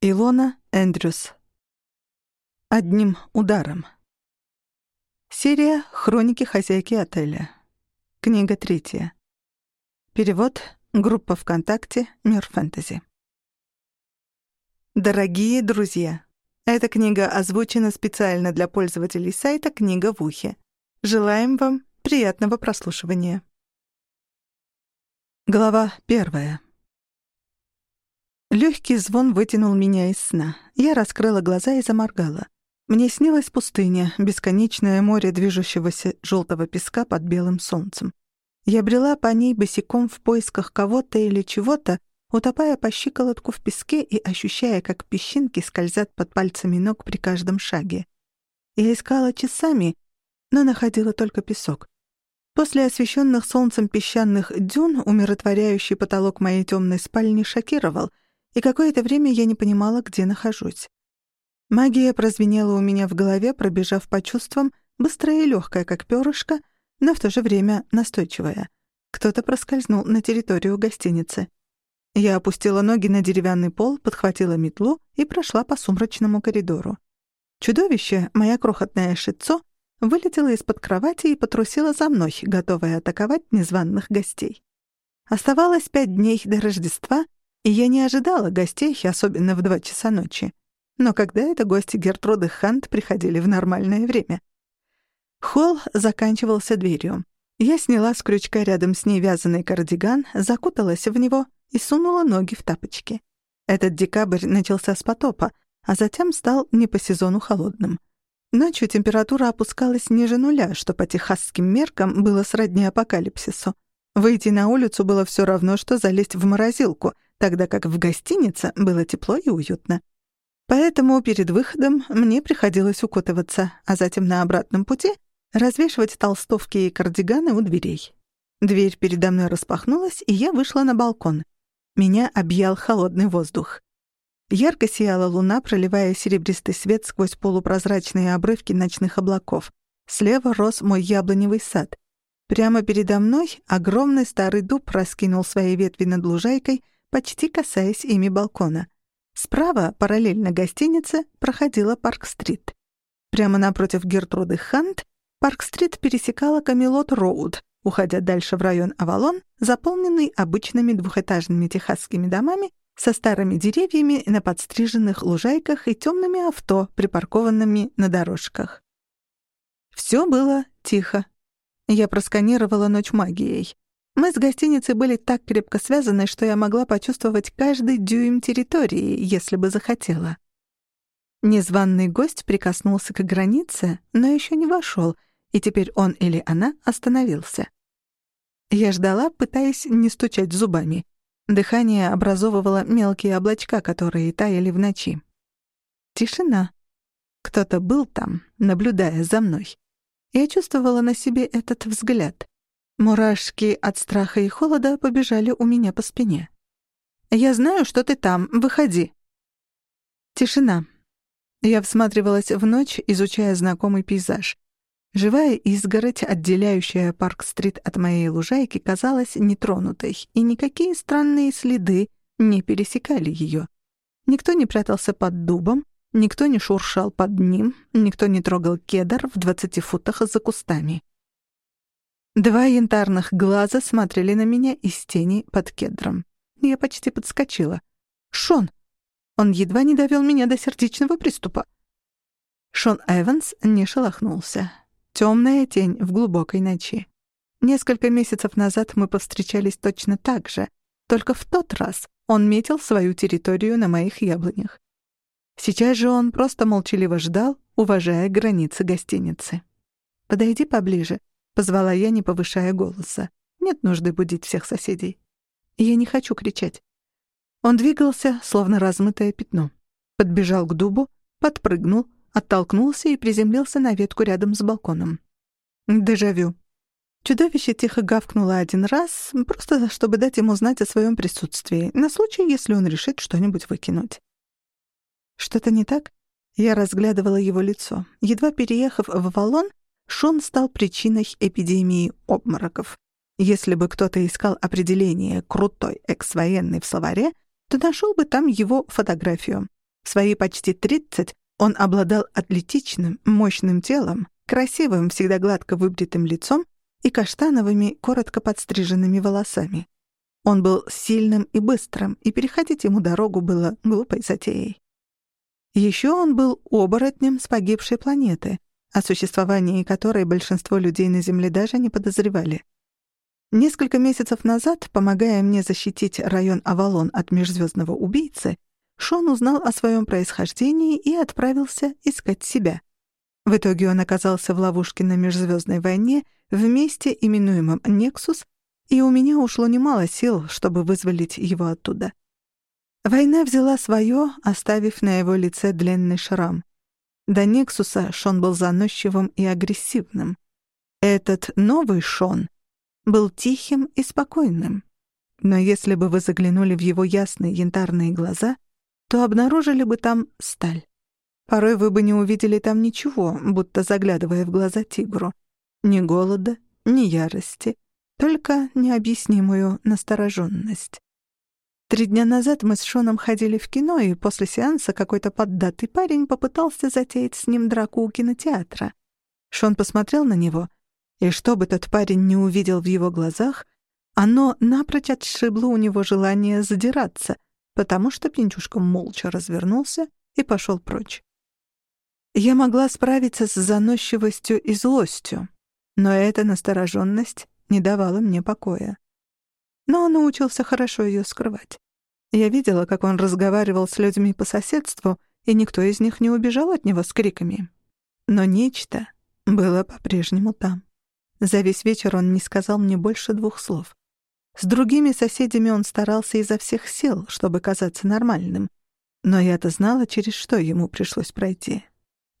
Илона Эндрюс. Одним ударом. Серия «Хроники хозяйки отеля». Книга третья. Перевод. Группа ВКонтакте «Мир фэнтези». Дорогие друзья, эта книга озвучена специально для пользователей сайта «Книга в ухе». Желаем вам приятного прослушивания. Глава первая. Легкий звон вытянул меня из сна. Я раскрыла глаза и заморгала. Мне снилась пустыня, бесконечное море движущегося желтого песка под белым солнцем. Я брела по ней босиком в поисках кого-то или чего-то, утопая по щиколотку в песке и ощущая, как песчинки скользят под пальцами ног при каждом шаге. Я искала часами, но находила только песок. После освещенных солнцем песчаных дюн умиротворяющий потолок моей темной спальни шокировал — и какое-то время я не понимала, где нахожусь. Магия прозвенела у меня в голове, пробежав по чувствам, быстрая и легкая, как перышко, но в то же время настойчивая. Кто-то проскользнул на территорию гостиницы. Я опустила ноги на деревянный пол, подхватила метлу и прошла по сумрачному коридору. Чудовище, моя крохотная шицо, вылетело из-под кровати и потрусило за мной, готовое атаковать незваных гостей. Оставалось пять дней до Рождества — и я не ожидала гостей, особенно в два часа ночи. Но когда это гости Гертруды Хант приходили в нормальное время? Холл заканчивался дверью. Я сняла с крючка рядом с ней вязаный кардиган, закуталась в него и сунула ноги в тапочки. Этот декабрь начался с потопа, а затем стал не по сезону холодным. Ночью температура опускалась ниже нуля, что по техасским меркам было сродни апокалипсису. Выйти на улицу было все равно, что залезть в морозилку — тогда как в гостинице было тепло и уютно. Поэтому перед выходом мне приходилось укутываться, а затем на обратном пути развешивать толстовки и кардиганы у дверей. Дверь передо мной распахнулась, и я вышла на балкон. Меня объял холодный воздух. Ярко сияла луна, проливая серебристый свет сквозь полупрозрачные обрывки ночных облаков. Слева рос мой яблоневый сад. Прямо передо мной огромный старый дуб раскинул свои ветви над лужайкой — почти касаясь ими балкона. Справа, параллельно гостинице, проходила Парк-стрит. Прямо напротив Гертруды Хант Парк-стрит пересекала Камелот-роуд, уходя дальше в район Авалон, заполненный обычными двухэтажными техасскими домами со старыми деревьями на подстриженных лужайках и темными авто, припаркованными на дорожках. Все было тихо. Я просканировала ночь магией. Мы с гостиницей были так крепко связаны, что я могла почувствовать каждый дюйм территории, если бы захотела. Незваный гость прикоснулся к границе, но еще не вошел, и теперь он или она остановился. Я ждала, пытаясь не стучать зубами. Дыхание образовывало мелкие облачка, которые таяли в ночи. Тишина. Кто-то был там, наблюдая за мной. Я чувствовала на себе этот взгляд. Мурашки от страха и холода побежали у меня по спине. «Я знаю, что ты там. Выходи». Тишина. Я всматривалась в ночь, изучая знакомый пейзаж. Живая изгородь, отделяющая Парк-стрит от моей лужайки, казалась нетронутой, и никакие странные следы не пересекали ее. Никто не прятался под дубом, никто не шуршал под ним, никто не трогал кедр в двадцати футах за кустами. Два янтарных глаза смотрели на меня из тени под кедром. Я почти подскочила. «Шон!» Он едва не довел меня до сердечного приступа. Шон Эванс не шелохнулся. Темная тень в глубокой ночи. Несколько месяцев назад мы повстречались точно так же, только в тот раз он метил свою территорию на моих яблонях. Сейчас же он просто молчаливо ждал, уважая границы гостиницы. «Подойди поближе», Позвала я, не повышая голоса. Нет нужды будить всех соседей. Я не хочу кричать. Он двигался, словно размытое пятно. Подбежал к дубу, подпрыгнул, оттолкнулся и приземлился на ветку рядом с балконом. Дежавю. Чудовище тихо гавкнуло один раз, просто чтобы дать ему знать о своем присутствии, на случай, если он решит что-нибудь выкинуть. Что-то не так? Я разглядывала его лицо. Едва переехав в Валон, Шон стал причиной эпидемии обмороков. Если бы кто-то искал определение «крутой экс-военный» в словаре, то нашел бы там его фотографию. В свои почти 30 он обладал атлетичным, мощным телом, красивым, всегда гладко выбритым лицом и каштановыми, коротко подстриженными волосами. Он был сильным и быстрым, и переходить ему дорогу было глупой затеей. Еще он был оборотнем с погибшей планеты, о существовании которой большинство людей на Земле даже не подозревали. Несколько месяцев назад, помогая мне защитить район Авалон от межзвездного убийцы, Шон узнал о своем происхождении и отправился искать себя. В итоге он оказался в ловушке на межзвездной войне в месте, именуемом Нексус, и у меня ушло немало сил, чтобы вызволить его оттуда. Война взяла свое, оставив на его лице длинный шрам. До Нексуса Шон был заносчивым и агрессивным. Этот новый Шон был тихим и спокойным. Но если бы вы заглянули в его ясные янтарные глаза, то обнаружили бы там сталь. Порой вы бы не увидели там ничего, будто заглядывая в глаза тигру. Ни голода, ни ярости, только необъяснимую настороженность. Три дня назад мы с Шоном ходили в кино, и после сеанса какой-то поддатый парень попытался затеять с ним драку у кинотеатра. Шон посмотрел на него, и что бы тот парень не увидел в его глазах, оно напрочь отшибло у него желание задираться, потому что пьянчушка молча развернулся и пошел прочь. Я могла справиться с заносчивостью и злостью, но эта настороженность не давала мне покоя но он научился хорошо ее скрывать. Я видела, как он разговаривал с людьми по соседству, и никто из них не убежал от него с криками. Но нечто было по-прежнему там. За весь вечер он не сказал мне больше двух слов. С другими соседями он старался изо всех сил, чтобы казаться нормальным. Но я-то знала, через что ему пришлось пройти.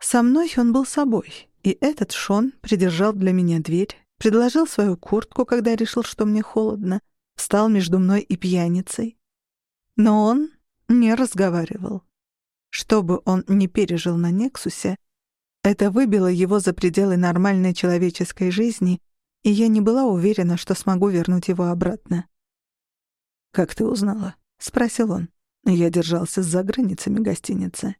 Со мной он был собой, и этот Шон придержал для меня дверь, предложил свою куртку, когда решил, что мне холодно, встал между мной и пьяницей. Но он не разговаривал. Что бы он ни пережил на Нексусе, это выбило его за пределы нормальной человеческой жизни, и я не была уверена, что смогу вернуть его обратно. «Как ты узнала?» — спросил он. Я держался за границами гостиницы.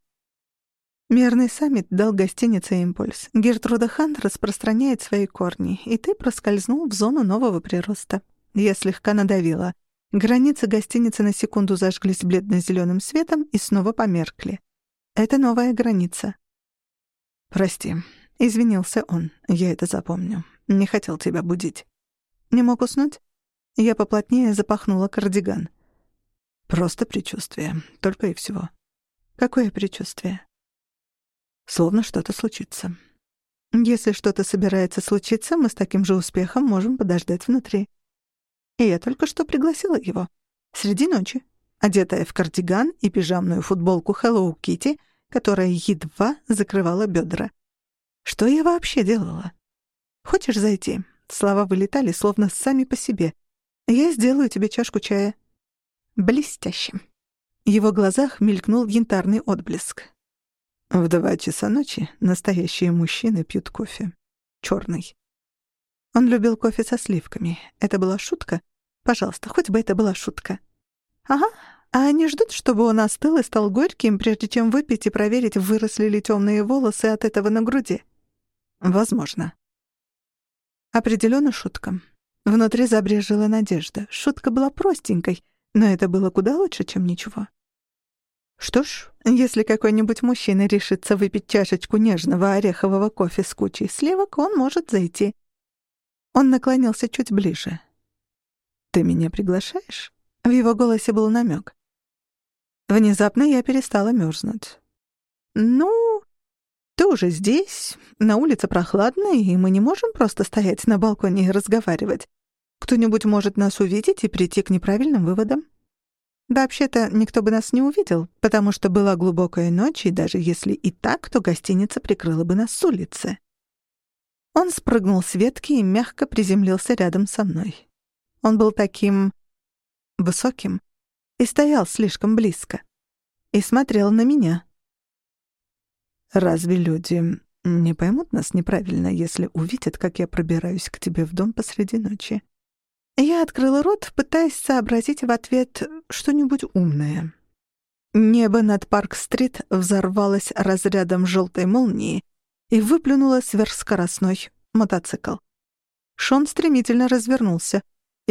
Мирный саммит дал гостинице импульс. Гертруда Хант распространяет свои корни, и ты проскользнул в зону нового прироста. Я слегка надавила. Границы гостиницы на секунду зажглись бледно-зеленым светом и снова померкли. Это новая граница. «Прости», — извинился он. «Я это запомню. Не хотел тебя будить». «Не мог уснуть?» Я поплотнее запахнула кардиган. «Просто предчувствие. Только и всего». «Какое предчувствие?» «Словно что-то случится». «Если что-то собирается случиться, мы с таким же успехом можем подождать внутри». И я только что пригласила его. Среди ночи, одетая в кардиган и пижамную футболку Hello Kitty, которая едва закрывала бедра. Что я вообще делала? Хочешь зайти? Слова вылетали, словно сами по себе. Я сделаю тебе чашку чая. Блестяще. В его глазах мелькнул янтарный отблеск. В два часа ночи настоящие мужчины пьют кофе. Черный. Он любил кофе со сливками. Это была шутка, Пожалуйста, хоть бы это была шутка. Ага, а они ждут, чтобы он остыл и стал горьким, прежде чем выпить и проверить, выросли ли темные волосы от этого на груди. Возможно. Определенно шутка. Внутри забрежила надежда. Шутка была простенькой, но это было куда лучше, чем ничего. Что ж, если какой-нибудь мужчина решится выпить чашечку нежного орехового кофе с кучей сливок, он может зайти. Он наклонился чуть ближе. «Ты меня приглашаешь?» В его голосе был намек. Внезапно я перестала мерзнуть. «Ну, ты уже здесь, на улице прохладно, и мы не можем просто стоять на балконе и разговаривать. Кто-нибудь может нас увидеть и прийти к неправильным выводам. Вообще-то никто бы нас не увидел, потому что была глубокая ночь, и даже если и так, то гостиница прикрыла бы нас с улицы». Он спрыгнул с ветки и мягко приземлился рядом со мной. Он был таким высоким и стоял слишком близко. И смотрел на меня. «Разве люди не поймут нас неправильно, если увидят, как я пробираюсь к тебе в дом посреди ночи?» Я открыла рот, пытаясь сообразить в ответ что-нибудь умное. Небо над Парк-стрит взорвалось разрядом желтой молнии и выплюнуло сверхскоростной мотоцикл. Шон стремительно развернулся.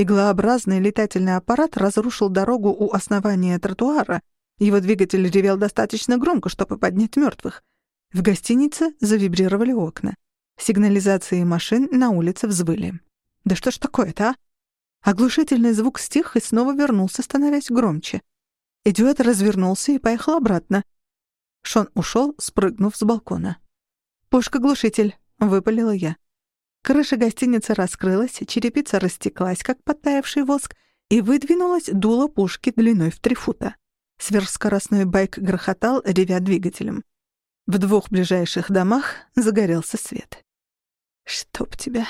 Иглообразный летательный аппарат разрушил дорогу у основания тротуара. Его двигатель ревел достаточно громко, чтобы поднять мертвых. В гостинице завибрировали окна. Сигнализации машин на улице взвыли. «Да что ж такое-то, а?» Оглушительный звук стих и снова вернулся, становясь громче. Идиот развернулся и поехал обратно. Шон ушел, спрыгнув с балкона. «Пушка-глушитель», — выпалила я. Крыша гостиницы раскрылась, черепица растеклась, как подтаявший воск, и выдвинулась дуло пушки длиной в три фута. Сверхскоростной байк грохотал, ревя двигателем. В двух ближайших домах загорелся свет. «Чтоб тебя...»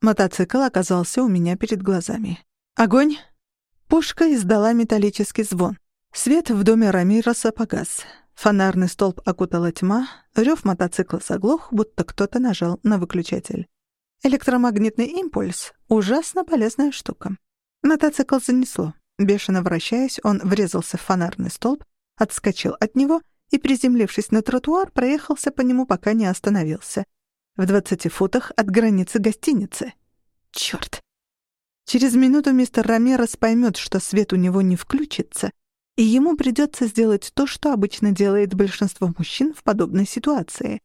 Мотоцикл оказался у меня перед глазами. «Огонь!» Пушка издала металлический звон. Свет в доме Рамироса погас. Фонарный столб окутала тьма, рев мотоцикла заглох, будто кто-то нажал на выключатель. Электромагнитный импульс — ужасно полезная штука. Мотоцикл занесло. Бешено вращаясь, он врезался в фонарный столб, отскочил от него и, приземлившись на тротуар, проехался по нему, пока не остановился. В двадцати футах от границы гостиницы. Чёрт! Через минуту мистер Рамерос поймет, что свет у него не включится, и ему придется сделать то, что обычно делает большинство мужчин в подобной ситуации.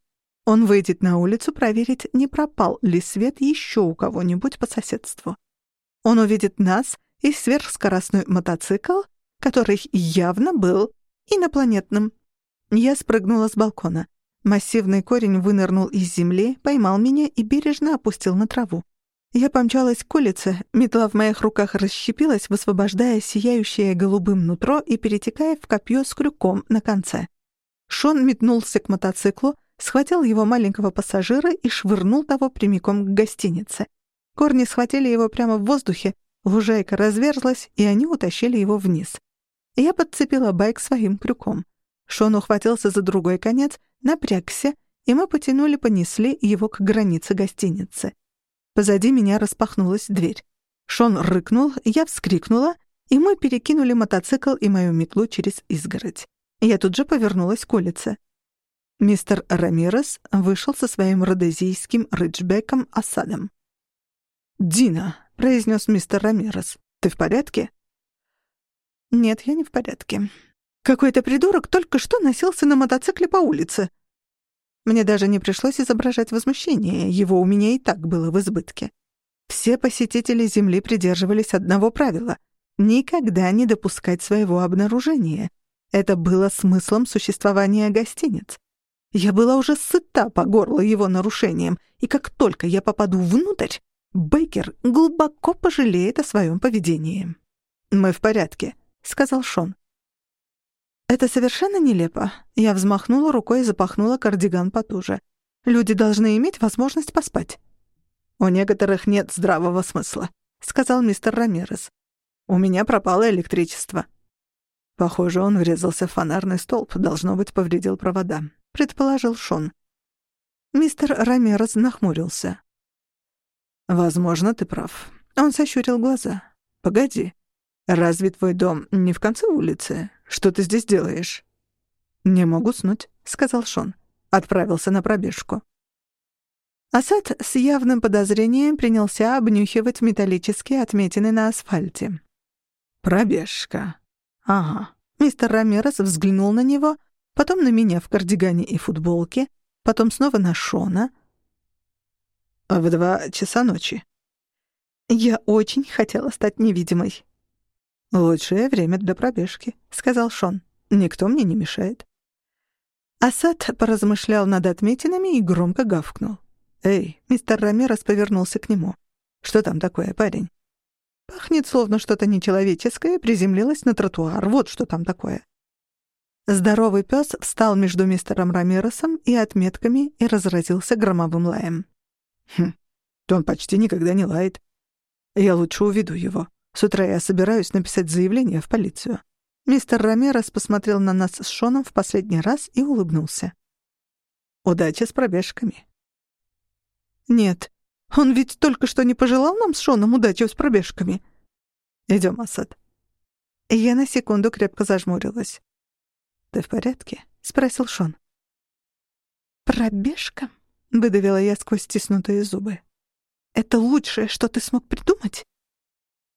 Он выйдет на улицу проверить, не пропал ли свет еще у кого-нибудь по соседству. Он увидит нас и сверхскоростной мотоцикл, который явно был инопланетным. Я спрыгнула с балкона. Массивный корень вынырнул из земли, поймал меня и бережно опустил на траву. Я помчалась к улице, метла в моих руках расщепилась, высвобождая сияющее голубым нутро и перетекая в копье с крюком на конце. Шон метнулся к мотоциклу, схватил его маленького пассажира и швырнул того прямиком к гостинице. Корни схватили его прямо в воздухе, лужайка разверзлась, и они утащили его вниз. Я подцепила байк своим крюком. Шон ухватился за другой конец, напрягся, и мы потянули, понесли его к границе гостиницы. Позади меня распахнулась дверь. Шон рыкнул, я вскрикнула, и мы перекинули мотоцикл и мою метлу через изгородь. Я тут же повернулась к улице. Мистер Рамирес вышел со своим родезийским рыджбеком Асадом. «Дина», — произнес мистер Рамирес, — «ты в порядке?» «Нет, я не в порядке. Какой-то придурок только что носился на мотоцикле по улице». Мне даже не пришлось изображать возмущение, его у меня и так было в избытке. Все посетители Земли придерживались одного правила — никогда не допускать своего обнаружения. Это было смыслом существования гостиниц. Я была уже сыта по горло его нарушением, и как только я попаду внутрь, Бейкер глубоко пожалеет о своем поведении. «Мы в порядке», — сказал Шон. «Это совершенно нелепо». Я взмахнула рукой и запахнула кардиган потуже. «Люди должны иметь возможность поспать». «У некоторых нет здравого смысла», — сказал мистер Рамирес. «У меня пропало электричество». Похоже, он врезался в фонарный столб, должно быть, повредил провода предположил Шон. Мистер Рамерос нахмурился. «Возможно, ты прав». Он сощурил глаза. «Погоди. Разве твой дом не в конце улицы? Что ты здесь делаешь?» «Не могу снуть», — сказал Шон. Отправился на пробежку. Асад с явным подозрением принялся обнюхивать металлические отметины на асфальте. «Пробежка. Ага». Мистер Рамерос взглянул на него, потом на меня в кардигане и футболке, потом снова на Шона. В два часа ночи. Я очень хотела стать невидимой. «Лучшее время для пробежки», — сказал Шон. «Никто мне не мешает». Асад поразмышлял над отметинами и громко гавкнул. «Эй!» — мистер Рамерос повернулся к нему. «Что там такое, парень?» «Пахнет, словно что-то нечеловеческое, приземлилось на тротуар. Вот что там такое». Здоровый пес встал между мистером Рамиросом и отметками и разразился громовым лаем. «Хм, то он почти никогда не лает. Я лучше уведу его. С утра я собираюсь написать заявление в полицию». Мистер Рамирос посмотрел на нас с Шоном в последний раз и улыбнулся. «Удачи с пробежками». «Нет, он ведь только что не пожелал нам с Шоном удачи с пробежками». «Идем, Асад». Я на секунду крепко зажмурилась. «Ты в порядке?» — спросил Шон. «Пробежка?» — выдавила я сквозь стиснутые зубы. «Это лучшее, что ты смог придумать?»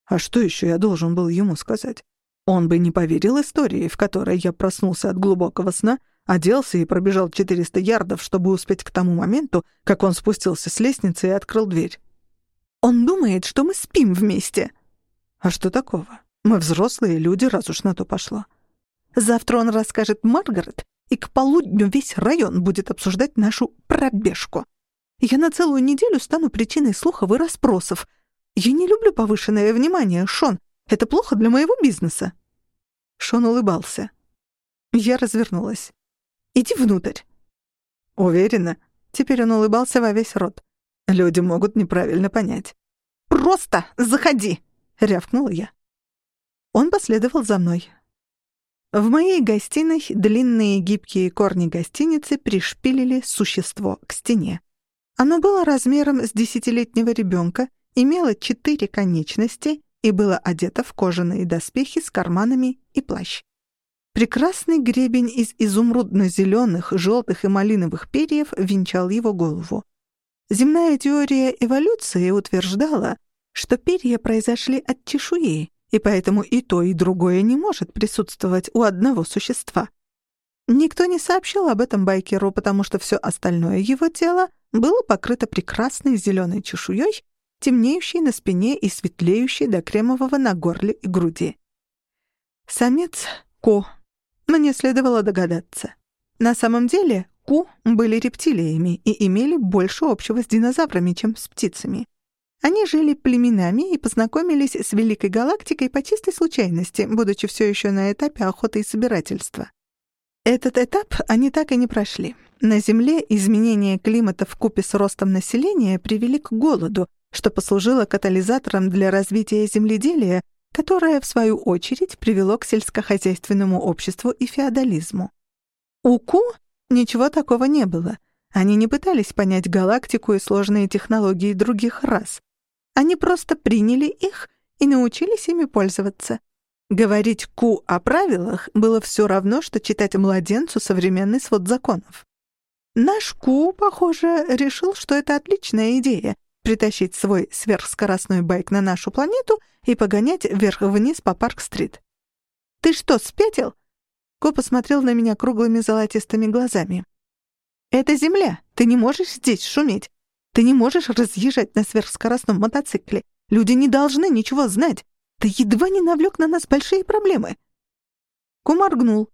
А что еще я должен был ему сказать? Он бы не поверил истории, в которой я проснулся от глубокого сна, оделся и пробежал 400 ярдов, чтобы успеть к тому моменту, как он спустился с лестницы и открыл дверь. «Он думает, что мы спим вместе». «А что такого? Мы взрослые люди, раз уж на то пошло». «Завтра он расскажет Маргарет, и к полудню весь район будет обсуждать нашу пробежку. Я на целую неделю стану причиной слухов и расспросов. Я не люблю повышенное внимание, Шон. Это плохо для моего бизнеса». Шон улыбался. Я развернулась. «Иди внутрь». «Уверена?» Теперь он улыбался во весь рот. «Люди могут неправильно понять». «Просто заходи!» — рявкнула я. Он последовал за мной. В моей гостиной длинные гибкие корни гостиницы пришпилили существо к стене. Оно было размером с десятилетнего ребенка, имело четыре конечности и было одето в кожаные доспехи с карманами и плащ. Прекрасный гребень из изумрудно-зеленых, желтых и малиновых перьев венчал его голову. Земная теория эволюции утверждала, что перья произошли от чешуи, и поэтому и то, и другое не может присутствовать у одного существа. Никто не сообщил об этом байкеру, потому что все остальное его тело было покрыто прекрасной зеленой чешуей, темнеющей на спине и светлеющей до кремового на горле и груди. Самец — Ко. Мне следовало догадаться. На самом деле Ку были рептилиями и имели больше общего с динозаврами, чем с птицами. Они жили племенами и познакомились с Великой Галактикой по чистой случайности, будучи все еще на этапе охоты и собирательства. Этот этап они так и не прошли. На Земле изменения климата в купе с ростом населения привели к голоду, что послужило катализатором для развития земледелия, которое, в свою очередь, привело к сельскохозяйственному обществу и феодализму. У Ку ничего такого не было. Они не пытались понять галактику и сложные технологии других рас. Они просто приняли их и научились ими пользоваться. Говорить Ку о правилах было все равно, что читать младенцу современный свод законов. Наш Ку, похоже, решил, что это отличная идея — притащить свой сверхскоростной байк на нашу планету и погонять вверх-вниз по Парк-стрит. «Ты что, спятил?» Ку посмотрел на меня круглыми золотистыми глазами. «Это Земля. Ты не можешь здесь шуметь. Ты не можешь разъезжать на сверхскоростном мотоцикле. Люди не должны ничего знать. Ты едва не навлек на нас большие проблемы». Ку моргнул.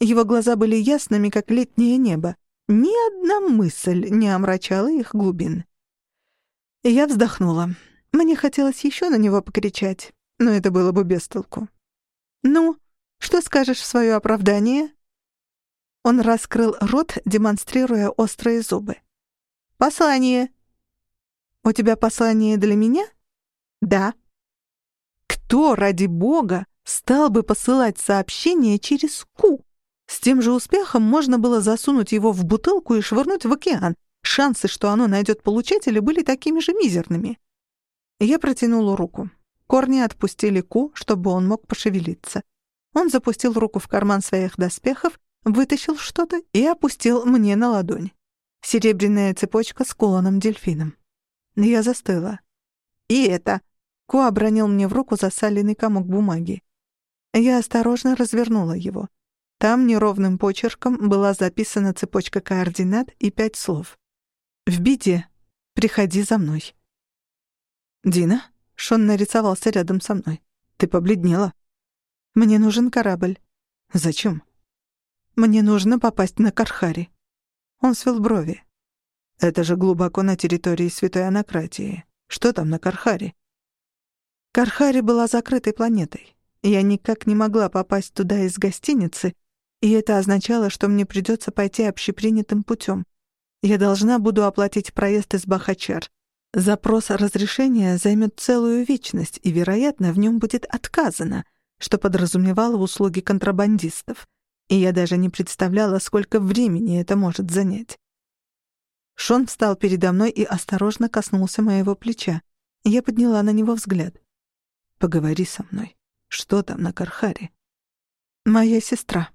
Его глаза были ясными, как летнее небо. Ни одна мысль не омрачала их глубин. Я вздохнула. Мне хотелось еще на него покричать, но это было бы без толку. «Ну, что скажешь в свое оправдание?» Он раскрыл рот, демонстрируя острые зубы. «Послание. «У тебя послание для меня?» «Да». «Кто, ради бога, стал бы посылать сообщение через Ку?» С тем же успехом можно было засунуть его в бутылку и швырнуть в океан. Шансы, что оно найдет получателя, были такими же мизерными. Я протянула руку. Корни отпустили Ку, чтобы он мог пошевелиться. Он запустил руку в карман своих доспехов, вытащил что-то и опустил мне на ладонь. Серебряная цепочка с кулоном-дельфином. Я застыла. «И это!» Ку обронил мне в руку засаленный комок бумаги. Я осторожно развернула его. Там неровным почерком была записана цепочка координат и пять слов. «В беде. Приходи за мной». «Дина?» — Шон нарисовался рядом со мной. «Ты побледнела». «Мне нужен корабль». «Зачем?» «Мне нужно попасть на Кархари». Он свел брови. Это же глубоко на территории Святой Анакратии. Что там на Кархаре? Кархари была закрытой планетой. Я никак не могла попасть туда из гостиницы, и это означало, что мне придется пойти общепринятым путем. Я должна буду оплатить проезд из Бахачар. Запрос разрешения займет целую вечность, и, вероятно, в нем будет отказано, что подразумевало услуги контрабандистов. И я даже не представляла, сколько времени это может занять. Шон встал передо мной и осторожно коснулся моего плеча. Я подняла на него взгляд. «Поговори со мной. Что там на Кархаре?» «Моя сестра»,